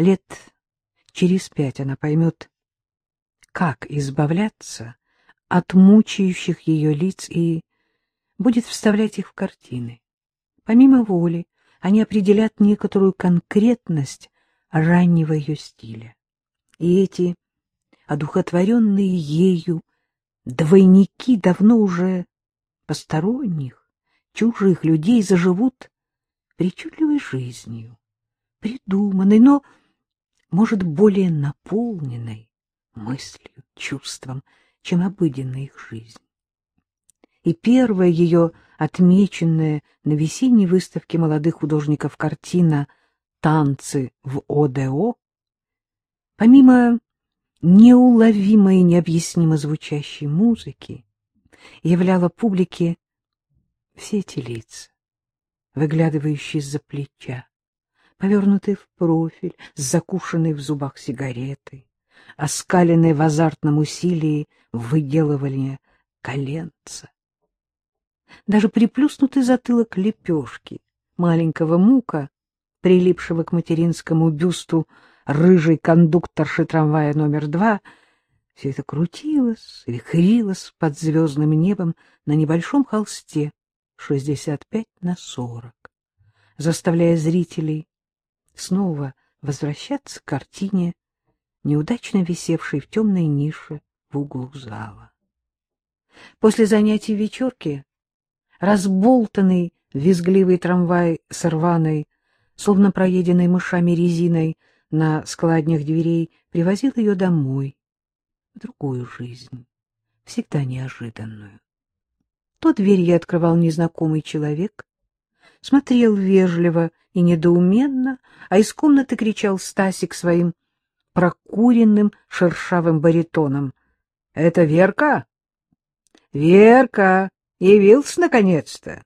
Лет через пять она поймет, как избавляться от мучающих ее лиц и будет вставлять их в картины. Помимо воли, они определят некоторую конкретность раннего ее стиля. И эти одухотворенные ею двойники давно уже посторонних, чужих людей заживут причудливой жизнью, придуманной, но, может, более наполненной мыслью, чувством, чем обыденная их жизнь. И первая ее отмеченная на весенней выставке молодых художников картина «Танцы в ОДО», помимо неуловимой и необъяснимо звучащей музыки, являла публике все эти лица, выглядывающие из-за плеча, повернутые в профиль, с закушенной в зубах сигаретой, оскаленные в азартном усилии выделывания коленца. Даже приплюснутый затылок лепешки, маленького мука, прилипшего к материнскому бюсту рыжей кондукторши трамвая номер два, все это крутилось, вихрилось под звездным небом на небольшом холсте 65 на 40, заставляя зрителей снова возвращаться к картине, неудачно висевшей в темной нише в углу зала. После занятий вечерки разболтанный визгливый трамвай с рваной, словно проеденной мышами резиной, на складнях дверей привозил ее домой, в другую жизнь, всегда неожиданную. То дверь я открывал незнакомый человек, смотрел вежливо и недоуменно, а из комнаты кричал Стасик своим прокуренным шершавым баритоном. — Это Верка? — Верка! Явился наконец-то!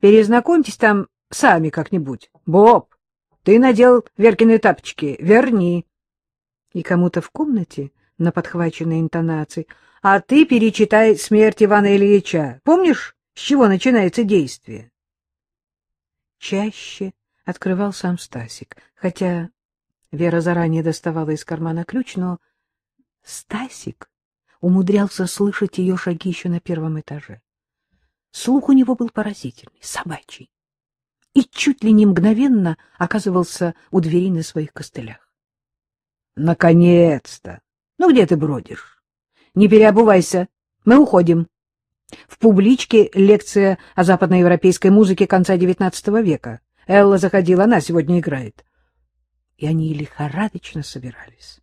Перезнакомьтесь там сами как-нибудь. Боб, ты надел Веркины тапочки, верни. И кому-то в комнате на подхваченной интонации. А ты перечитай смерть Ивана Ильича. Помнишь, с чего начинается действие? Чаще открывал сам Стасик, хотя Вера заранее доставала из кармана ключ, но Стасик умудрялся слышать ее шаги еще на первом этаже. Слух у него был поразительный, собачий, и чуть ли не мгновенно оказывался у двери на своих костылях. — Наконец-то! Ну, где ты бродишь? Не переобувайся, мы уходим. В публичке лекция о западноевропейской музыке конца XIX века. Элла заходила, она сегодня играет. И они лихорадочно собирались.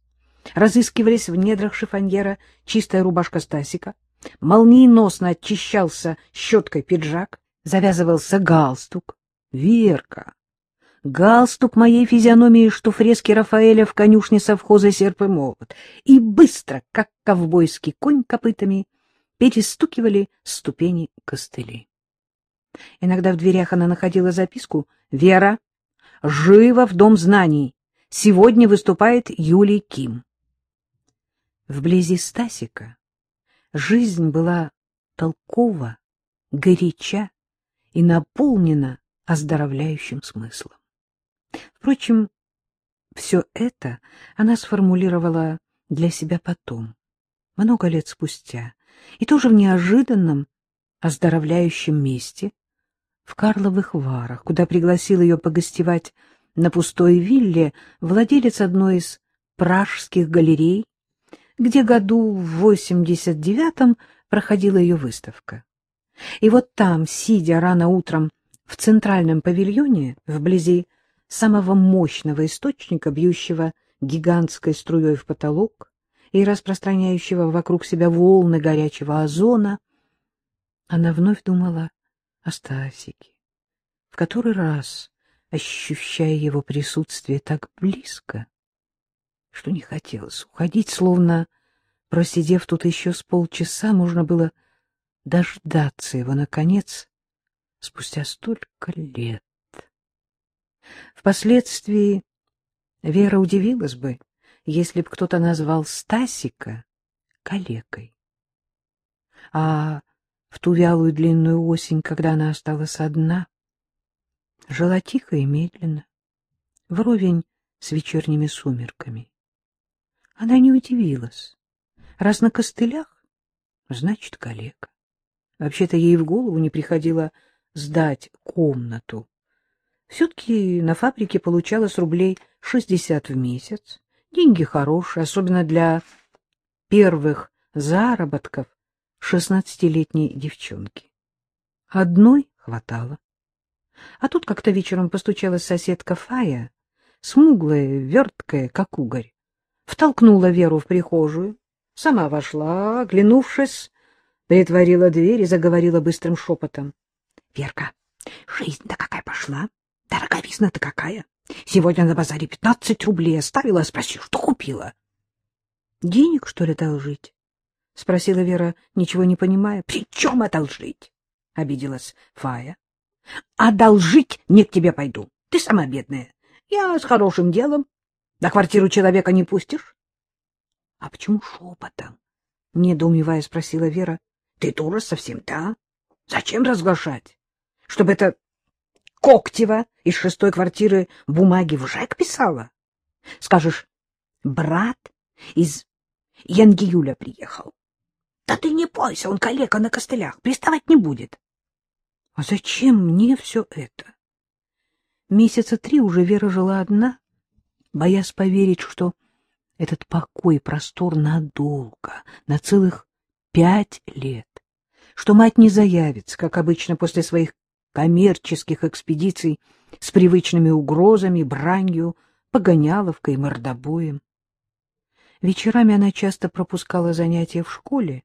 Разыскивались в недрах шифоньера чистая рубашка Стасика, молниеносно очищался щеткой пиджак, завязывался галстук. Верка! Галстук моей физиономии, что фрески Рафаэля в конюшне совхоза серп и молот. И быстро, как ковбойский конь копытами, перестукивали ступени костылей. Иногда в дверях она находила записку «Вера, живо в Дом знаний. Сегодня выступает Юлий Ким». Вблизи Стасика жизнь была толкова, горяча и наполнена оздоровляющим смыслом. Впрочем, все это она сформулировала для себя потом, много лет спустя, и тоже в неожиданном оздоровляющем месте, в Карловых Варах, куда пригласил ее погостевать на пустой вилле владелец одной из пражских галерей, где году в 89-м проходила ее выставка. И вот там, сидя рано утром в центральном павильоне, вблизи самого мощного источника, бьющего гигантской струей в потолок и распространяющего вокруг себя волны горячего озона, она вновь думала о Стасике, в который раз ощущая его присутствие так близко, что не хотелось уходить, словно, просидев тут еще с полчаса, можно было дождаться его, наконец, спустя столько лет. Впоследствии Вера удивилась бы, если б кто-то назвал Стасика калекой. А в ту вялую длинную осень, когда она осталась одна, жила тихо и медленно, вровень с вечерними сумерками. Она не удивилась. Раз на костылях, значит, калека. Вообще-то ей в голову не приходило сдать комнату. Все-таки на фабрике получалось рублей шестьдесят в месяц. Деньги хорошие, особенно для первых заработков шестнадцатилетней девчонки. Одной хватало. А тут как-то вечером постучалась соседка Фая, смуглая, верткая, как угорь. Втолкнула Веру в прихожую, сама вошла, оглянувшись, притворила дверь и заговорила быстрым шепотом. — Верка, жизнь-то какая пошла, дороговизна-то какая. Сегодня на базаре пятнадцать рублей оставила, спроси, что купила? — Денег, что ли, одолжить? — спросила Вера, ничего не понимая. — При чем одолжить? — обиделась Фая. — Одолжить не к тебе пойду. Ты сама бедная. Я с хорошим делом. На квартиру человека не пустишь? — А почему шепотом? — недоумевая спросила Вера. — Ты дура совсем, да? Зачем разглашать? Чтобы это Коктева из шестой квартиры бумаги в ЖЭК писала? Скажешь, брат из Янгиюля приехал. Да ты не бойся, он калека на костылях, приставать не будет. А зачем мне все это? Месяца три уже Вера жила одна, боясь поверить, что этот покой простор надолго, на целых пять лет, что мать не заявится, как обычно после своих коммерческих экспедиций с привычными угрозами, бранью, погоняловкой и мордобоем. Вечерами она часто пропускала занятия в школе,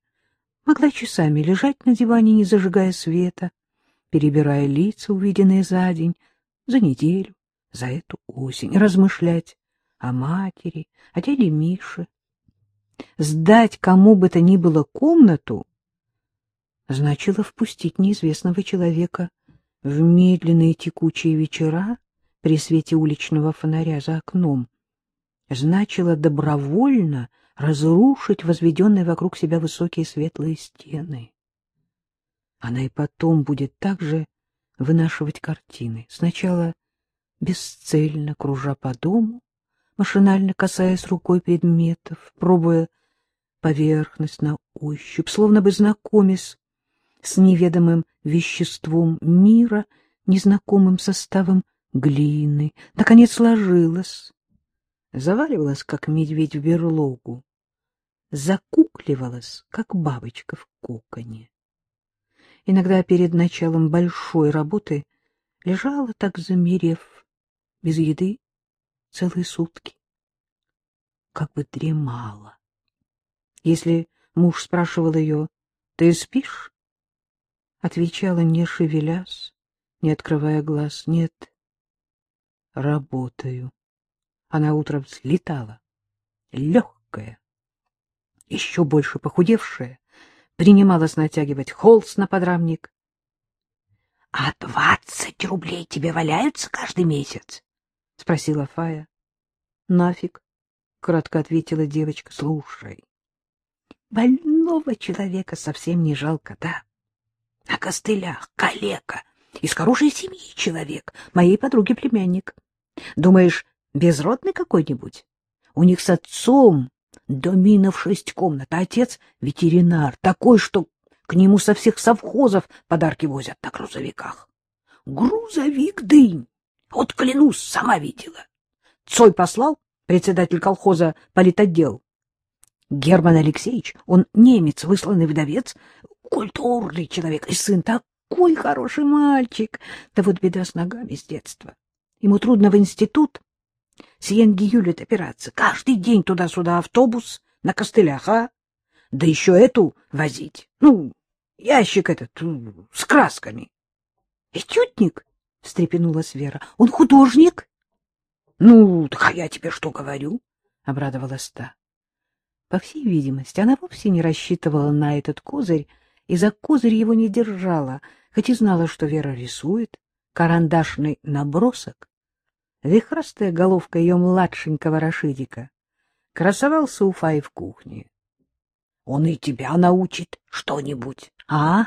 могла часами лежать на диване, не зажигая света, перебирая лица, увиденные за день, за неделю, за эту осень, размышлять о матери, о дяде Мише. Сдать кому бы то ни было комнату значило впустить неизвестного человека в медленные текучие вечера при свете уличного фонаря за окном, значило добровольно разрушить возведенные вокруг себя высокие светлые стены. Она и потом будет также вынашивать картины, сначала бесцельно кружа по дому, машинально касаясь рукой предметов, пробуя поверхность на ощупь, словно бы знакомясь с неведомым веществом мира, незнакомым составом глины, наконец сложилась, заваливалась, как медведь в берлогу, закукливалась, как бабочка в коконе. Иногда перед началом большой работы лежала так замерев, без еды, целые сутки, как бы дремала. Если муж спрашивал ее, «Ты спишь?» Отвечала, не шевелясь, не открывая глаз. Нет, работаю. Она утром взлетала, легкая, еще больше похудевшая, принималась натягивать холст на подрамник. — А двадцать рублей тебе валяются каждый месяц? — спросила Фая. — Нафиг, — кратко ответила девочка. — Слушай, больного человека совсем не жалко, да? На костылях, калека, из хорошей семьи человек, моей подруги племянник. Думаешь, безродный какой-нибудь? У них с отцом доминов шесть комнат, а отец — ветеринар, такой, что к нему со всех совхозов подарки возят на грузовиках. Грузовик дынь! Вот клянусь, сама видела. Цой послал, председатель колхоза политотдел. Герман Алексеевич, он немец, высланный вдовец, культурный человек и сын такой хороший мальчик. Да вот беда с ногами с детства. Ему трудно в институт. С Янгиюлет опираться. Каждый день туда-сюда автобус на костылях, а? Да еще эту возить. Ну, ящик этот с красками. Этюдник? — встрепенулась Вера. — Он художник? — Ну, так а я тебе что говорю? — обрадовалась та. По всей видимости, она вовсе не рассчитывала на этот козырь, и за козырь его не держала, хоть и знала, что Вера рисует, карандашный набросок. Вихрастая головка ее младшенького Рашидика красовался у Фаи в кухне. — Он и тебя научит что-нибудь, а?